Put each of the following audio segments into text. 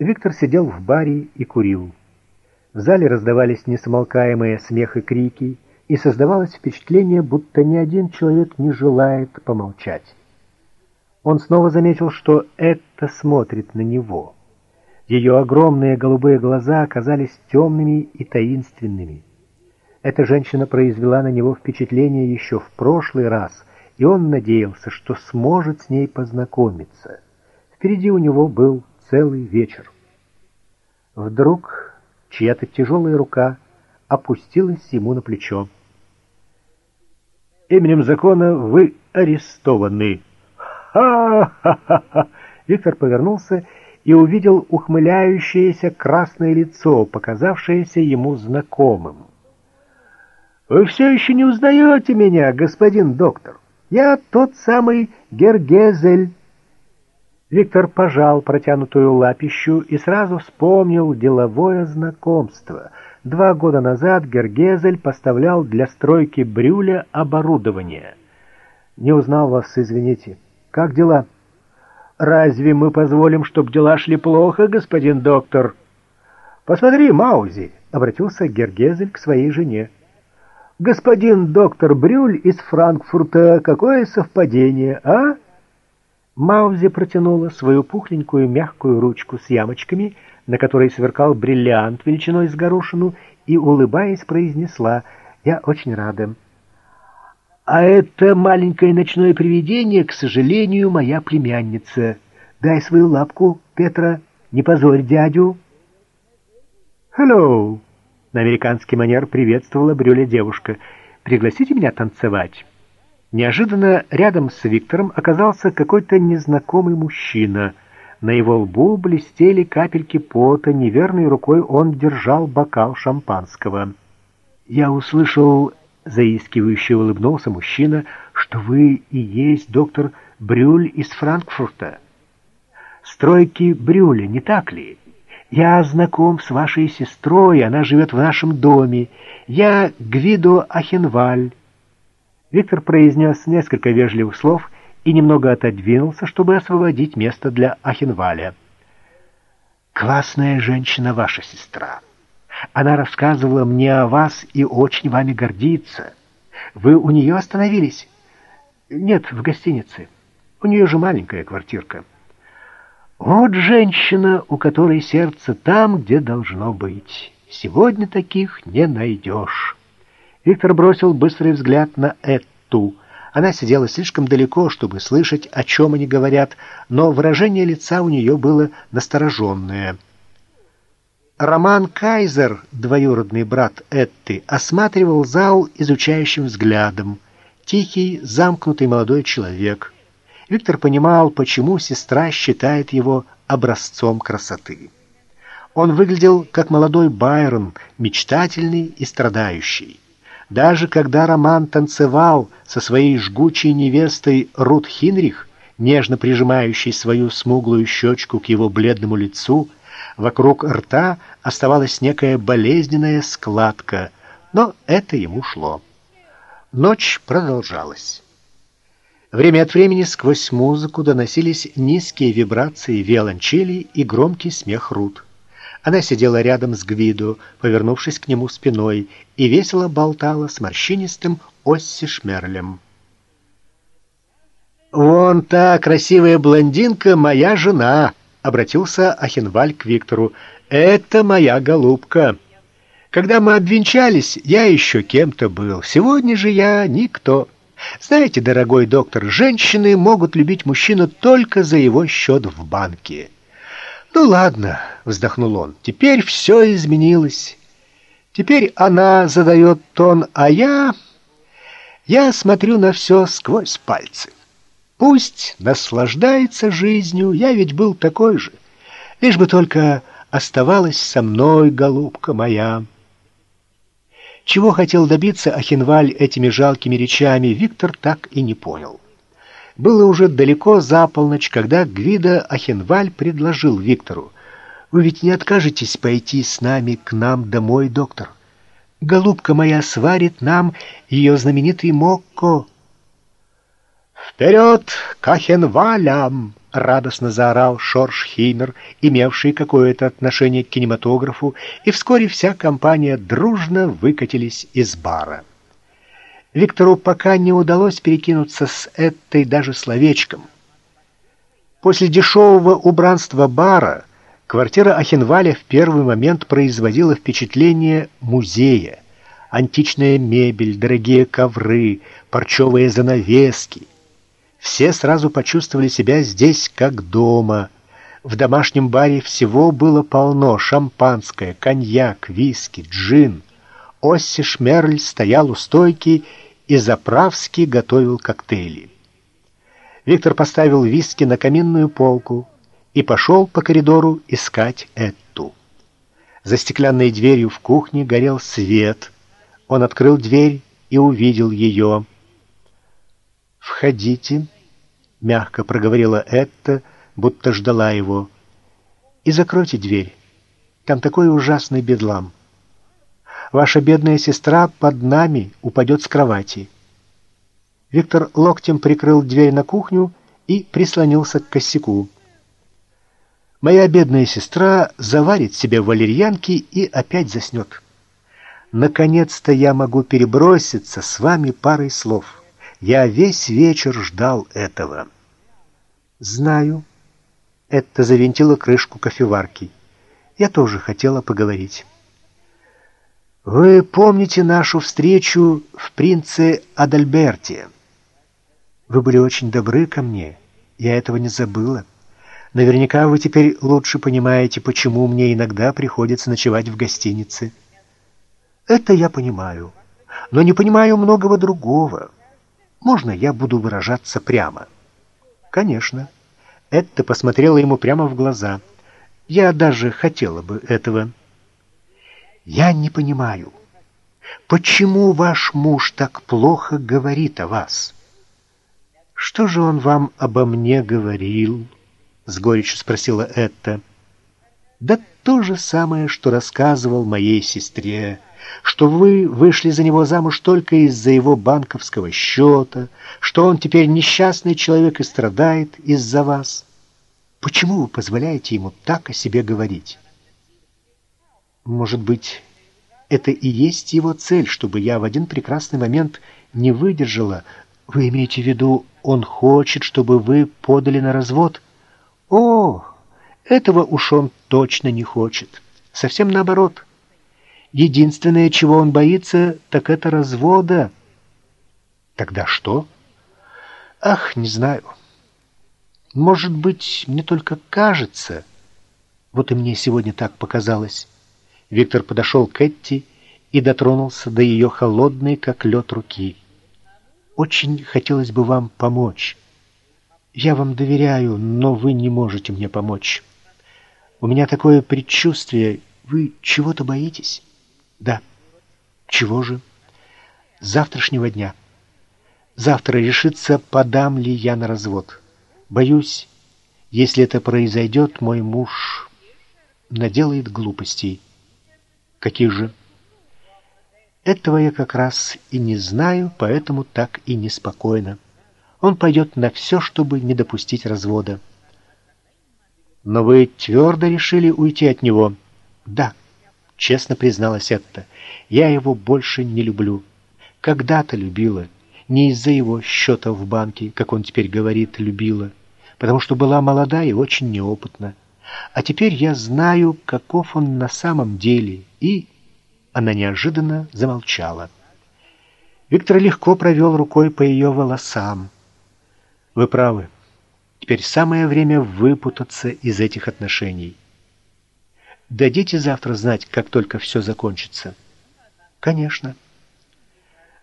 Виктор сидел в баре и курил. В зале раздавались несмолкаемые смех и крики, и создавалось впечатление, будто ни один человек не желает помолчать. Он снова заметил, что это смотрит на него. Ее огромные голубые глаза оказались темными и таинственными. Эта женщина произвела на него впечатление еще в прошлый раз, и он надеялся, что сможет с ней познакомиться. Впереди у него был целый вечер. Вдруг чья-то тяжелая рука опустилась ему на плечо. «Именем закона вы арестованы!» «Ха-ха-ха-ха!» Виктор повернулся и увидел ухмыляющееся красное лицо, показавшееся ему знакомым. «Вы все еще не узнаете меня, господин доктор? Я тот самый Гергезель». Виктор пожал протянутую лапищу и сразу вспомнил деловое знакомство. Два года назад Гергезель поставлял для стройки Брюля оборудование. «Не узнал вас, извините. Как дела?» Разве мы позволим, чтобы дела шли плохо, господин доктор? Посмотри, Маузи, — обратился Гергезель к своей жене. Господин доктор Брюль из Франкфурта, какое совпадение, а? Маузи протянула свою пухленькую мягкую ручку с ямочками, на которой сверкал бриллиант величиной с горошину, и, улыбаясь, произнесла «Я очень рада». А это маленькое ночное привидение, к сожалению, моя племянница. Дай свою лапку, Петра, не позорь дядю. «Hello!» — на американский манер приветствовала Брюля девушка. «Пригласите меня танцевать?» Неожиданно рядом с Виктором оказался какой-то незнакомый мужчина. На его лбу блестели капельки пота, неверной рукой он держал бокал шампанского. Я услышал заискивающе улыбнулся мужчина, что вы и есть доктор Брюль из Франкфурта. Стройки Брюля, не так ли? Я знаком с вашей сестрой, она живет в нашем доме. Я Гвидо Ахенваль. Виктор произнес несколько вежливых слов и немного отодвинулся, чтобы освободить место для Ахенваля. «Классная женщина ваша сестра», она рассказывала мне о вас и очень вами гордится. Вы у нее остановились? Нет, в гостинице. У нее же маленькая квартирка. Вот женщина, у которой сердце там, где должно быть. Сегодня таких не найдешь. Виктор бросил быстрый взгляд на Эту. Она сидела слишком далеко, чтобы слышать, о чем они говорят, но выражение лица у нее было настороженное — Роман Кайзер, двоюродный брат Этты, осматривал зал изучающим взглядом. Тихий, замкнутый молодой человек. Виктор понимал, почему сестра считает его образцом красоты. Он выглядел как молодой Байрон, мечтательный и страдающий. Даже когда Роман танцевал со своей жгучей невестой Рут Хинрих, нежно прижимающей свою смуглую щечку к его бледному лицу, Вокруг рта оставалась некая болезненная складка, но это ему шло. Ночь продолжалась. Время от времени сквозь музыку доносились низкие вибрации виолончели и громкий смех Рут. Она сидела рядом с Гвидо, повернувшись к нему спиной, и весело болтала с морщинистым Осси Шмерлем. «Вон та красивая блондинка — моя жена!» обратился Ахенваль к Виктору. «Это моя голубка. Когда мы обвенчались, я еще кем-то был. Сегодня же я никто. Знаете, дорогой доктор, женщины могут любить мужчину только за его счет в банке». «Ну ладно», — вздохнул он, — «теперь все изменилось. Теперь она задает тон, а я... Я смотрю на все сквозь пальцы». Пусть наслаждается жизнью, я ведь был такой же. Лишь бы только оставалась со мной, голубка моя. Чего хотел добиться Ахинваль этими жалкими речами, Виктор так и не понял. Было уже далеко за полночь, когда Гвида Ахенваль предложил Виктору. «Вы ведь не откажетесь пойти с нами к нам домой, доктор? Голубка моя сварит нам ее знаменитый мокко». «Вперед к Ахенвалям!» радостно заорал Шорш Хеймер, имевший какое-то отношение к кинематографу, и вскоре вся компания дружно выкатились из бара. Виктору пока не удалось перекинуться с этой даже словечком. После дешевого убранства бара квартира Ахенваля в первый момент производила впечатление музея. Античная мебель, дорогие ковры, парчевые занавески — все сразу почувствовали себя здесь как дома. В домашнем баре всего было полно: шампанское, коньяк, виски, джин. Осси Шмерль стоял у стойки и заправски готовил коктейли. Виктор поставил виски на каминную полку и пошел по коридору искать Этту. За стеклянной дверью в кухне горел свет. Он открыл дверь и увидел ее. «Входите», мягко проговорила Этта, будто ждала его. И закройте дверь. Там такой ужасный бедлам. Ваша бедная сестра под нами упадет с кровати. Виктор локтем прикрыл дверь на кухню и прислонился к косяку. Моя бедная сестра заварит себе валерьянки и опять заснет. Наконец-то я могу переброситься с вами парой слов. Я весь вечер ждал этого. Знаю. Это завинтила крышку кофеварки. Я тоже хотела поговорить. Вы помните нашу встречу в принце Адальберте? Вы были очень добры ко мне. Я этого не забыла. Наверняка вы теперь лучше понимаете, почему мне иногда приходится ночевать в гостинице. Это я понимаю, но не понимаю многого другого. Можно я буду выражаться прямо? Конечно. Этта посмотрела ему прямо в глаза. Я даже хотела бы этого. Я не понимаю, почему ваш муж так плохо говорит о вас? Что же он вам обо мне говорил? С горечью спросила Этта. Да то же самое, что рассказывал моей сестре что вы вышли за него замуж только из-за его банковского счета, что он теперь несчастный человек и страдает из-за вас. Почему вы позволяете ему так о себе говорить? Может быть, это и есть его цель, чтобы я в один прекрасный момент не выдержала. Вы имеете в виду, он хочет, чтобы вы подали на развод? О, этого уж он точно не хочет. Совсем наоборот. Единственное, чего он боится, так это развода. Тогда что? Ах, не знаю. Может быть, мне только кажется. Вот и мне сегодня так показалось. Виктор подошел к Этти и дотронулся до ее холодной, как лед, руки. Очень хотелось бы вам помочь. Я вам доверяю, но вы не можете мне помочь. У меня такое предчувствие, вы чего-то боитесь? Да. Чего же? завтрашнего дня. Завтра решится, подам ли я на развод. Боюсь, если это произойдет, мой муж наделает глупостей. Каких же? Этого я как раз и не знаю, поэтому так и неспокойно. Он пойдет на все, чтобы не допустить развода. Но вы твердо решили уйти от него? Да. Честно призналась это. Я его больше не люблю. Когда-то любила. Не из-за его счета в банке, как он теперь говорит, любила. Потому что была молода и очень неопытна. А теперь я знаю, каков он на самом деле. И она неожиданно замолчала. Виктор легко провел рукой по ее волосам. Вы правы. Теперь самое время выпутаться из этих отношений. Дадите завтра знать, как только все закончится. Конечно.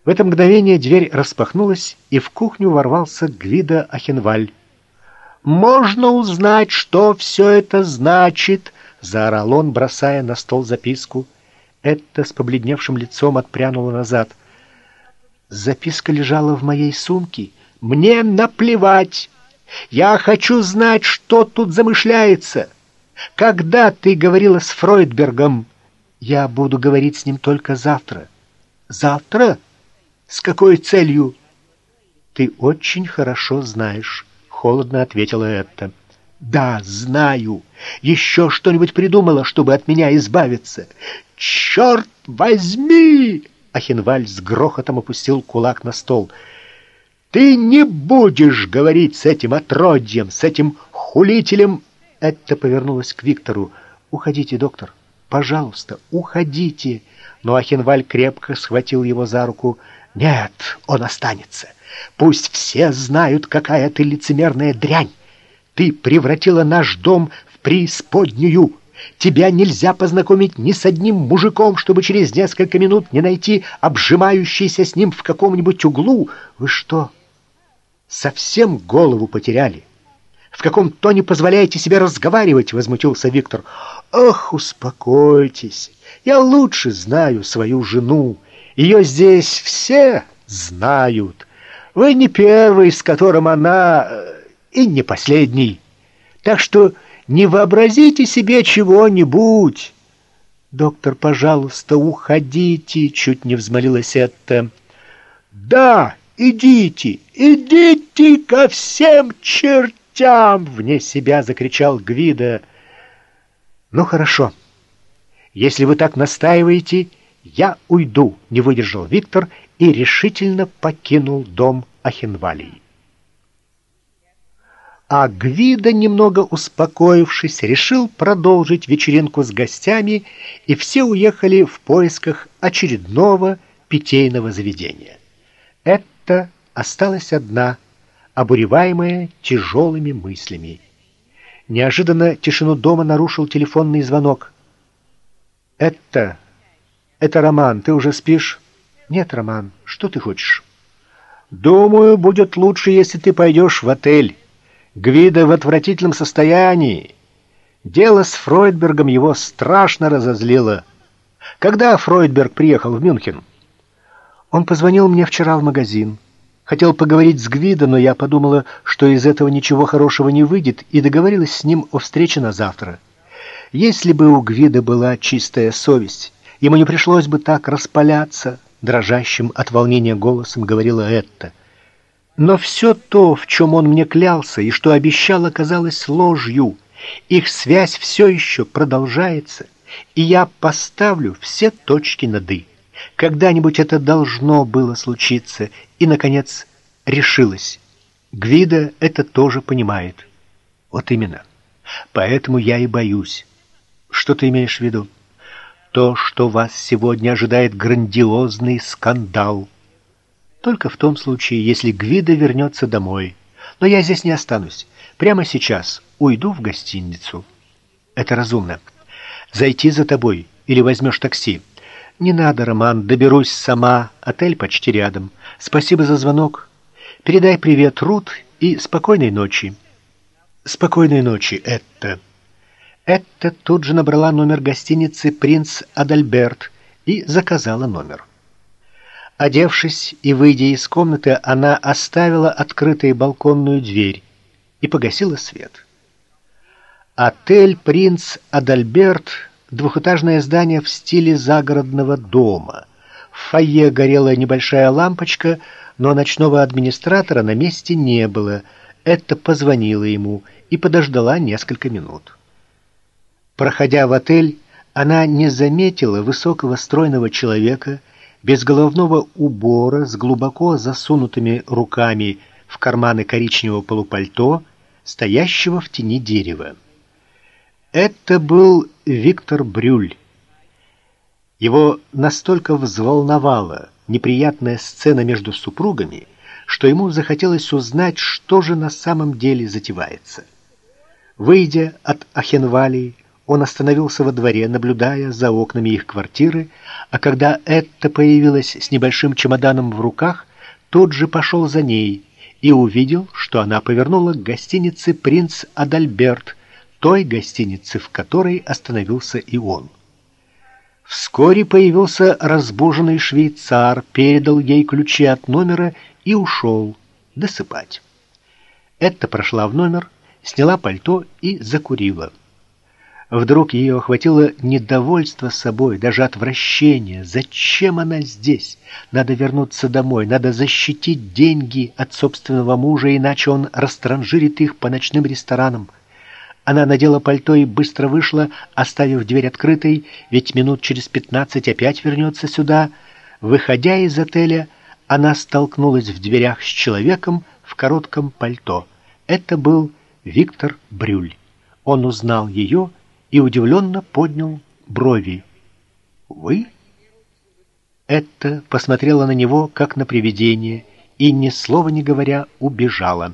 В это мгновение дверь распахнулась, и в кухню ворвался Гвида Ахенваль. «Можно узнать, что все это значит?» — заорал он, бросая на стол записку. Это с побледневшим лицом отпрянула назад. Записка лежала в моей сумке. «Мне наплевать! Я хочу знать, что тут замышляется!» Когда ты говорила с Фройдбергом? Я буду говорить с ним только завтра. Завтра? С какой целью? Ты очень хорошо знаешь, холодно ответила Этта. Да, знаю. Еще что-нибудь придумала, чтобы от меня избавиться. Черт возьми! Ахенваль с грохотом опустил кулак на стол. Ты не будешь говорить с этим отродьем, с этим хулителем. Это повернулось к Виктору. Уходите, доктор. Пожалуйста, уходите. Но Ахенваль крепко схватил его за руку. Нет, он останется. Пусть все знают, какая ты лицемерная дрянь. Ты превратила наш дом в преисподнюю. Тебя нельзя познакомить ни с одним мужиком, чтобы через несколько минут не найти обжимающийся с ним в каком-нибудь углу. Вы что, совсем голову потеряли? В каком тоне позволяете себе разговаривать? Возмутился Виктор. Ох, успокойтесь. Я лучше знаю свою жену. Ее здесь все знают. Вы не первый, с которым она и не последний. Так что не вообразите себе чего-нибудь. Доктор, пожалуйста, уходите, чуть не взмолилась это. Да, идите, идите ко всем чертям, вне себя закричал Гвида. Ну хорошо. Если вы так настаиваете, я уйду, не выдержал Виктор и решительно покинул дом Ахенвалии. А Гвида, немного успокоившись, решил продолжить вечеринку с гостями, и все уехали в поисках очередного питейного заведения. Это осталась одна, обуреваемая тяжелыми мыслями. Неожиданно тишину дома нарушил телефонный звонок. «Это... это Роман, ты уже спишь?» «Нет, Роман, что ты хочешь?» «Думаю, будет лучше, если ты пойдешь в отель». Гвида в отвратительном состоянии. Дело с Фройдбергом его страшно разозлило. Когда Фройдберг приехал в Мюнхен? Он позвонил мне вчера в магазин. Хотел поговорить с Гвидо, но я подумала, что из этого ничего хорошего не выйдет, и договорилась с ним о встрече на завтра. Если бы у Гвида была чистая совесть, ему не пришлось бы так распаляться, дрожащим от волнения голосом говорила Этта. Но все то, в чем он мне клялся и что обещал, оказалось ложью. Их связь все еще продолжается, и я поставлю все точки над «и». Когда-нибудь это должно было случиться, и, наконец, решилось. Гвида это тоже понимает. Вот именно. Поэтому я и боюсь. Что ты имеешь в виду? То, что вас сегодня ожидает грандиозный скандал. Только в том случае, если Гвида вернется домой. Но я здесь не останусь. Прямо сейчас уйду в гостиницу. Это разумно. Зайти за тобой или возьмешь такси. Не надо, Роман, доберусь сама. Отель почти рядом. Спасибо за звонок. Передай привет Рут и спокойной ночи. Спокойной ночи, это. Это тут же набрала номер гостиницы «Принц Адальберт» и заказала номер. Одевшись и выйдя из комнаты, она оставила открытой балконную дверь и погасила свет. Отель «Принц Адальберт» — двухэтажное здание в стиле загородного дома. В фойе горела небольшая лампочка, но ночного администратора на месте не было. Это позвонила ему и подождала несколько минут. Проходя в отель, она не заметила высокого стройного человека, без головного убора, с глубоко засунутыми руками в карманы коричневого полупальто, стоящего в тени дерева. Это был Виктор Брюль. Его настолько взволновала неприятная сцена между супругами, что ему захотелось узнать, что же на самом деле затевается. Выйдя от Ахенвалии, он остановился во дворе, наблюдая за окнами их квартиры, а когда Этта появилась с небольшим чемоданом в руках, тот же пошел за ней и увидел, что она повернула к гостинице «Принц Адальберт», той гостинице, в которой остановился и он. Вскоре появился разбуженный швейцар, передал ей ключи от номера и ушел досыпать. Этта прошла в номер, сняла пальто и закурила. Вдруг ее охватило недовольство собой, даже отвращение. Зачем она здесь? Надо вернуться домой, надо защитить деньги от собственного мужа, иначе он растранжирит их по ночным ресторанам. Она надела пальто и быстро вышла, оставив дверь открытой, ведь минут через пятнадцать опять вернется сюда. Выходя из отеля, она столкнулась в дверях с человеком в коротком пальто. Это был Виктор Брюль. Он узнал ее и удивленно поднял брови. «Вы?» Это посмотрела на него, как на привидение, и, ни слова не говоря, убежала.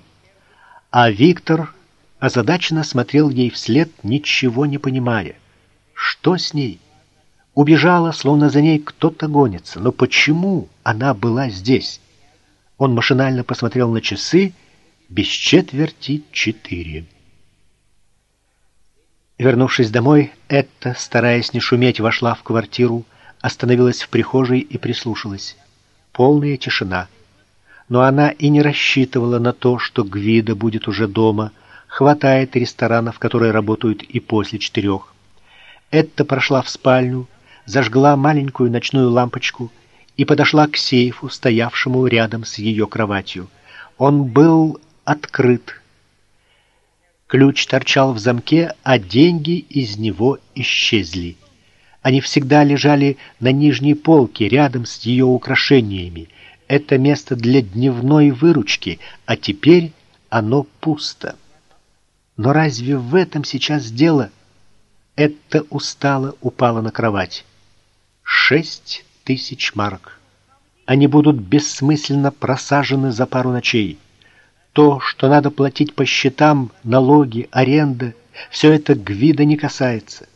А Виктор озадаченно смотрел ей вслед, ничего не понимая. Что с ней? Убежала, словно за ней кто-то гонится. Но почему она была здесь? Он машинально посмотрел на часы, без четверти четыре. Вернувшись домой, Этта, стараясь не шуметь, вошла в квартиру, остановилась в прихожей и прислушалась. Полная тишина. Но она и не рассчитывала на то, что Гвида будет уже дома. Хватает ресторанов, которые работают и после четырех. Этта прошла в спальню, зажгла маленькую ночную лампочку и подошла к сейфу, стоявшему рядом с ее кроватью. Он был открыт. Ключ торчал в замке, а деньги из него исчезли. Они всегда лежали на нижней полке рядом с ее украшениями. Это место для дневной выручки, а теперь оно пусто. Но разве в этом сейчас дело? Это устало упала на кровать. Шесть тысяч марок. Они будут бессмысленно просажены за пару ночей то, что надо платить по счетам, налоги, аренда, все это Гвида не касается.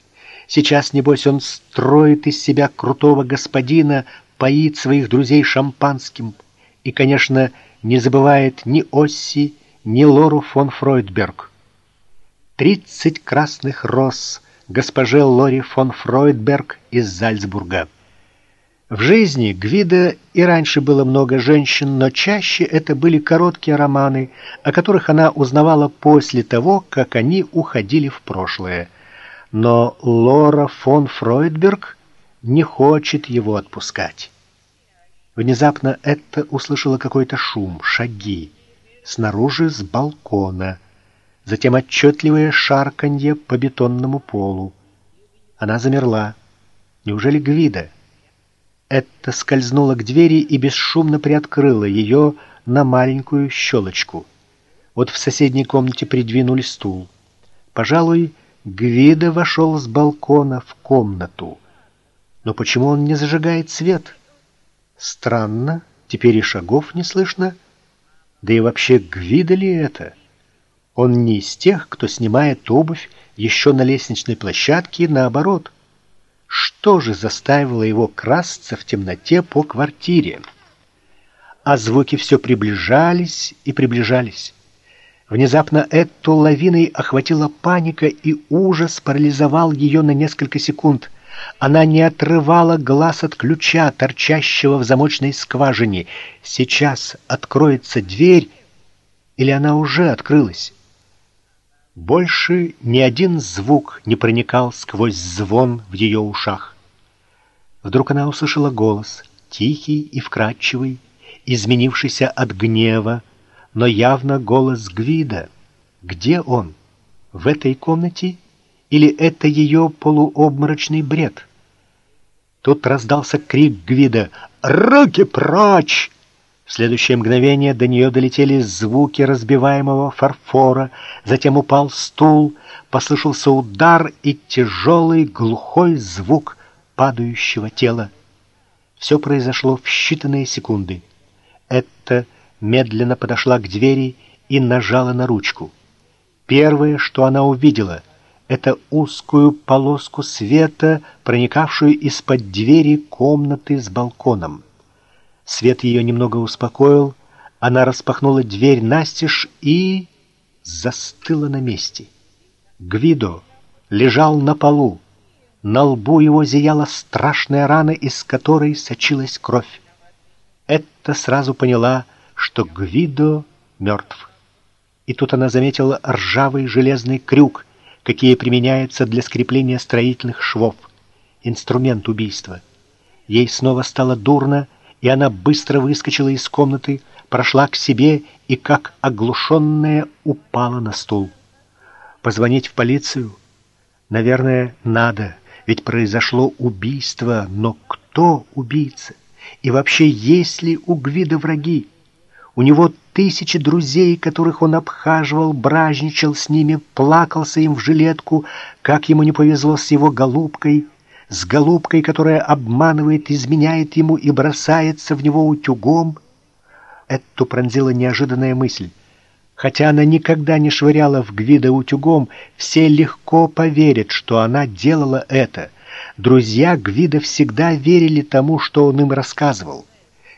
Сейчас, небось, он строит из себя крутого господина, поит своих друзей шампанским и, конечно, не забывает ни Осси, ни Лору фон Фройдберг. Тридцать красных роз госпоже Лори фон Фройдберг из Зальцбурга. В жизни Гвида и раньше было много женщин, но чаще это были короткие романы, о которых она узнавала после того, как они уходили в прошлое. Но Лора фон Фройдберг не хочет его отпускать. Внезапно это услышала какой-то шум, шаги, снаружи с балкона, затем отчетливое шарканье по бетонному полу. Она замерла. Неужели Гвида? Это скользнула к двери и бесшумно приоткрыла ее на маленькую щелочку. Вот в соседней комнате придвинули стул. Пожалуй, Гвида вошел с балкона в комнату. Но почему он не зажигает свет? Странно, теперь и шагов не слышно. Да и вообще, Гвида ли это? Он не из тех, кто снимает обувь еще на лестничной площадке, наоборот — что же заставило его красться в темноте по квартире? А звуки все приближались и приближались. Внезапно эту лавиной охватила паника, и ужас парализовал ее на несколько секунд. Она не отрывала глаз от ключа, торчащего в замочной скважине. Сейчас откроется дверь, или она уже открылась? Больше ни один звук не проникал сквозь звон в ее ушах. Вдруг она услышала голос, тихий и вкрадчивый, изменившийся от гнева, но явно голос Гвида. Где он? В этой комнате? Или это ее полуобморочный бред? Тут раздался крик Гвида «Руки прочь!» Следующее мгновение до нее долетели звуки разбиваемого фарфора, затем упал стул, послышался удар и тяжелый глухой звук падающего тела. Все произошло в считанные секунды. Это медленно подошла к двери и нажала на ручку. Первое, что она увидела, это узкую полоску света, проникавшую из-под двери комнаты с балконом. Свет ее немного успокоил, она распахнула дверь настежь и застыла на месте. Гвидо лежал на полу. На лбу его зияла страшная рана, из которой сочилась кровь. Это сразу поняла, что Гвидо мертв. И тут она заметила ржавый железный крюк, какие применяются для скрепления строительных швов. Инструмент убийства. Ей снова стало дурно, и она быстро выскочила из комнаты, прошла к себе и, как оглушенная, упала на стул. Позвонить в полицию? Наверное, надо, ведь произошло убийство, но кто убийца? И вообще, есть ли у Гвида враги? У него тысячи друзей, которых он обхаживал, бражничал с ними, плакался им в жилетку, как ему не повезло с его голубкой, с голубкой, которая обманывает, изменяет ему и бросается в него утюгом. Эту пронзила неожиданная мысль. Хотя она никогда не швыряла в Гвида утюгом, все легко поверят, что она делала это. Друзья Гвида всегда верили тому, что он им рассказывал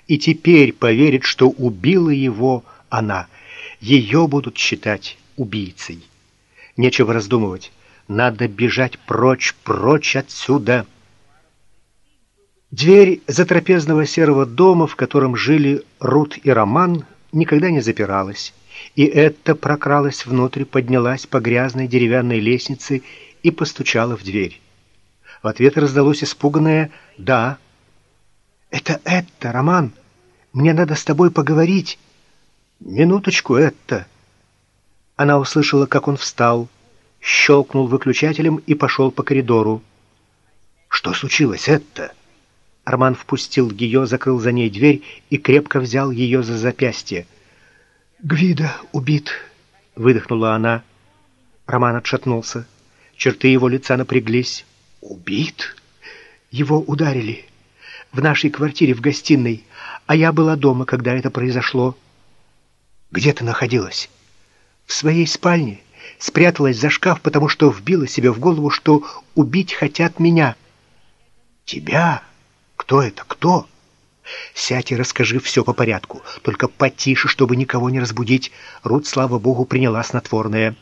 и теперь поверит, что убила его она. Ее будут считать убийцей. Нечего раздумывать. Надо бежать прочь, прочь отсюда. Дверь затрапезного серого дома, в котором жили Рут и Роман, никогда не запиралась, и это прокралась внутрь, поднялась по грязной деревянной лестнице и постучала в дверь. В ответ раздалось испуганное «Да». «Это это, Роман! Мне надо с тобой поговорить!» «Минуточку, это!» Она услышала, как он встал, щелкнул выключателем и пошел по коридору. «Что случилось, это?» Арман впустил ее, закрыл за ней дверь и крепко взял ее за запястье. «Гвида убит!» — выдохнула она. Роман отшатнулся. Черты его лица напряглись. «Убит?» «Его ударили в нашей квартире в гостиной, а я была дома, когда это произошло. Где ты находилась? В своей спальне. Спряталась за шкаф, потому что вбила себе в голову, что убить хотят меня. Тебя? Кто это? Кто? Сядь и расскажи все по порядку, только потише, чтобы никого не разбудить. Рут, слава богу, приняла снотворное.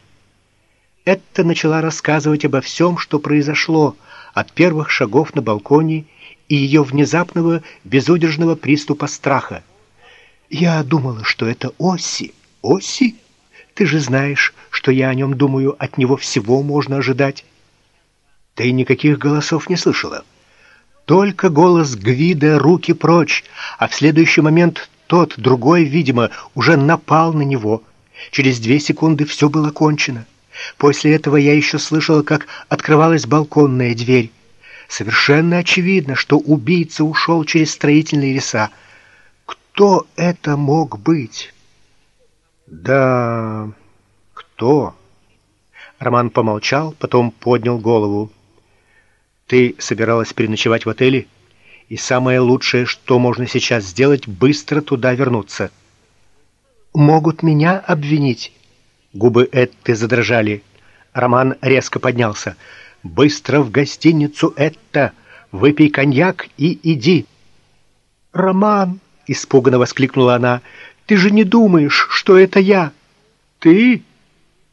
Это начала рассказывать обо всем, что произошло, от первых шагов на балконе и ее внезапного безудержного приступа страха. Я думала, что это Оси. Оси? Ты же знаешь, что я о нем думаю, от него всего можно ожидать. Ты никаких голосов не слышала. Только голос Гвида «Руки прочь», а в следующий момент тот, другой, видимо, уже напал на него. Через две секунды все было кончено. После этого я еще слышала, как открывалась балконная дверь. Совершенно очевидно, что убийца ушел через строительные леса. Кто это мог быть? Да, кто? Роман помолчал, потом поднял голову. Ты собиралась переночевать в отеле? И самое лучшее, что можно сейчас сделать, быстро туда вернуться. Могут меня обвинить. Губы Этты задрожали. Роман резко поднялся. Быстро в гостиницу это! Выпей коньяк и иди!» «Роман!» — испуганно воскликнула она. «Ты же не думаешь, что это я?» «Ты?»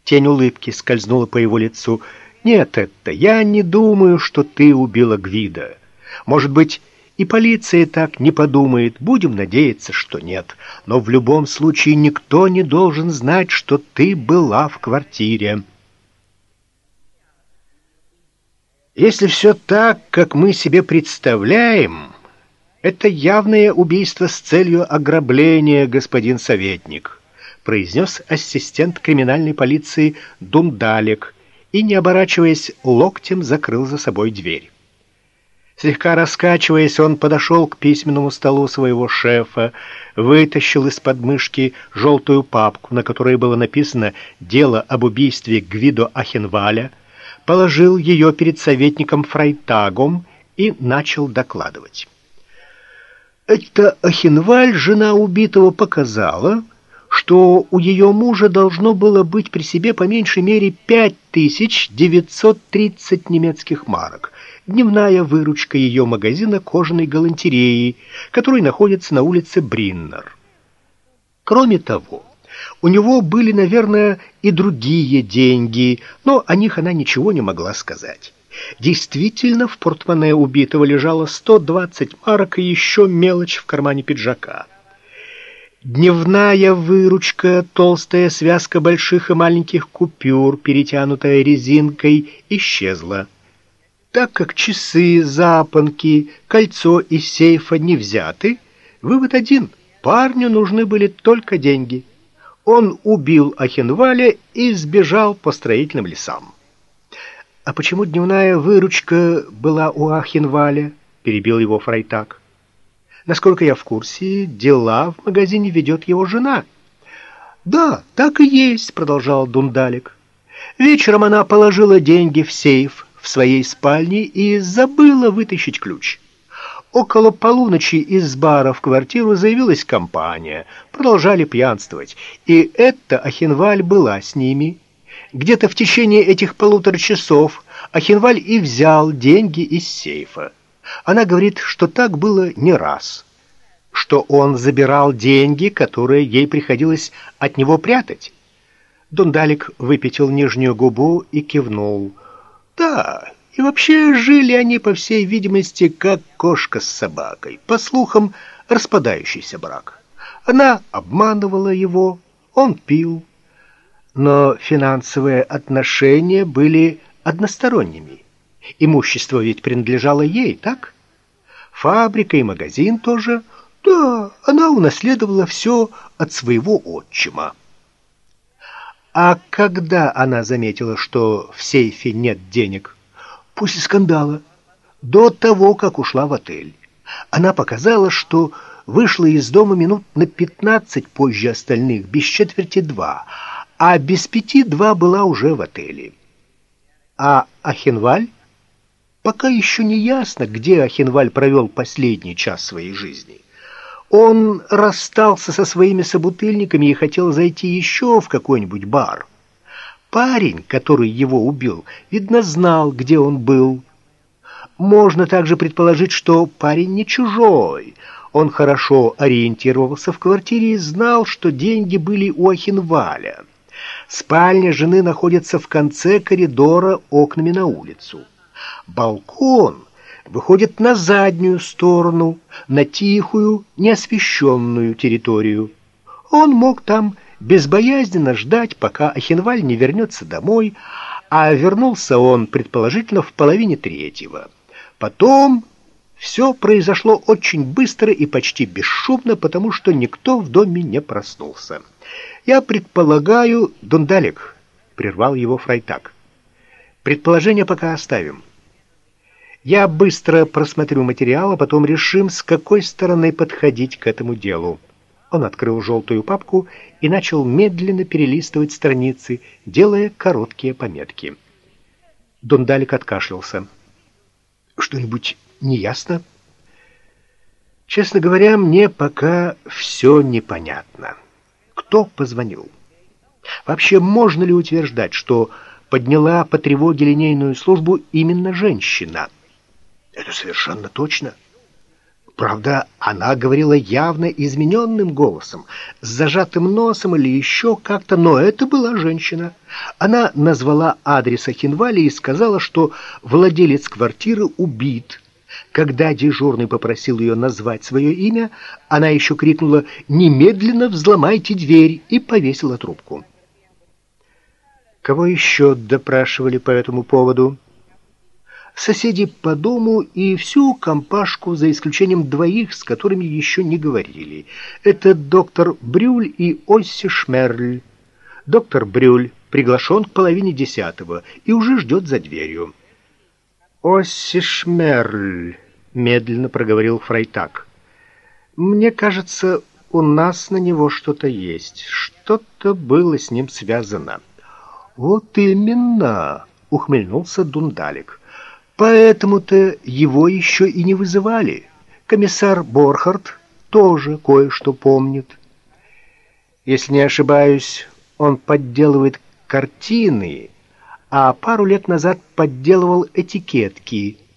Тень улыбки скользнула по его лицу. «Нет, это я не думаю, что ты убила Гвида. Может быть, и полиция так не подумает. Будем надеяться, что нет. Но в любом случае никто не должен знать, что ты была в квартире». Если все так, как мы себе представляем, это явное убийство с целью ограбления, господин советник, произнес ассистент криминальной полиции Дундалек и, не оборачиваясь, локтем закрыл за собой дверь. Слегка раскачиваясь, он подошел к письменному столу своего шефа, вытащил из подмышки желтую папку, на которой было написано «Дело об убийстве Гвидо Ахенваля», положил ее перед советником Фрайтагом и начал докладывать. Эта Ахинваль, жена убитого, показала, что у ее мужа должно было быть при себе по меньшей мере 5930 немецких марок, дневная выручка ее магазина кожаной галантереи, который находится на улице Бриннер. Кроме того, у него были, наверное, и другие деньги, но о них она ничего не могла сказать. Действительно, в портмоне убитого лежало 120 марок и еще мелочь в кармане пиджака. Дневная выручка, толстая связка больших и маленьких купюр, перетянутая резинкой, исчезла. Так как часы, запонки, кольцо из сейфа не взяты, вывод один — парню нужны были только деньги — Он убил Ахенваля и сбежал по строительным лесам. «А почему дневная выручка была у Ахенваля?» — перебил его Фрайтак. «Насколько я в курсе, дела в магазине ведет его жена». «Да, так и есть», — продолжал Дундалик. Вечером она положила деньги в сейф в своей спальне и забыла вытащить ключ. Около полуночи из бара в квартиру заявилась компания, продолжали пьянствовать, и эта Ахинваль была с ними. Где-то в течение этих полутора часов Ахинваль и взял деньги из сейфа. Она говорит, что так было не раз, что он забирал деньги, которые ей приходилось от него прятать. Дундалик выпятил нижнюю губу и кивнул. «Да, и вообще жили они, по всей видимости, как кошка с собакой. По слухам, распадающийся брак. Она обманывала его, он пил. Но финансовые отношения были односторонними. Имущество ведь принадлежало ей, так? Фабрика и магазин тоже. Да, она унаследовала все от своего отчима. А когда она заметила, что в сейфе нет денег? после скандала, до того, как ушла в отель. Она показала, что вышла из дома минут на пятнадцать позже остальных, без четверти два, а без пяти два была уже в отеле. А Ахенваль? Пока еще не ясно, где Ахенваль провел последний час своей жизни. Он расстался со своими собутыльниками и хотел зайти еще в какой-нибудь бар. Парень, который его убил, видно, знал, где он был. Можно также предположить, что парень не чужой. Он хорошо ориентировался в квартире и знал, что деньги были у Ахинваля. Спальня жены находится в конце коридора окнами на улицу. Балкон выходит на заднюю сторону, на тихую, неосвещенную территорию. Он мог там безбоязненно ждать, пока Ахинваль не вернется домой, а вернулся он, предположительно, в половине третьего. Потом все произошло очень быстро и почти бесшумно, потому что никто в доме не проснулся. «Я предполагаю, Дундалик», — прервал его Фрайтак. «Предположение пока оставим. Я быстро просмотрю материал, а потом решим, с какой стороны подходить к этому делу». Он открыл желтую папку и начал медленно перелистывать страницы, делая короткие пометки. Дундалик откашлялся. «Что-нибудь неясно?» «Честно говоря, мне пока все непонятно. Кто позвонил? Вообще, можно ли утверждать, что подняла по тревоге линейную службу именно женщина?» «Это совершенно точно». Правда, она говорила явно измененным голосом, с зажатым носом или еще как-то, но это была женщина. Она назвала адрес Ахинвали и сказала, что владелец квартиры убит. Когда дежурный попросил ее назвать свое имя, она еще крикнула «Немедленно взломайте дверь!» и повесила трубку. Кого еще допрашивали по этому поводу? соседи по дому и всю компашку, за исключением двоих, с которыми еще не говорили. Это доктор Брюль и Осси Шмерль. Доктор Брюль приглашен к половине десятого и уже ждет за дверью. «Осси Шмерль», — медленно проговорил Фрайтак. «Мне кажется, у нас на него что-то есть. Что-то было с ним связано». «Вот именно», — ухмыльнулся Дундалик. Поэтому-то его еще и не вызывали. Комиссар Борхард тоже кое-что помнит. Если не ошибаюсь, он подделывает картины, а пару лет назад подделывал этикетки –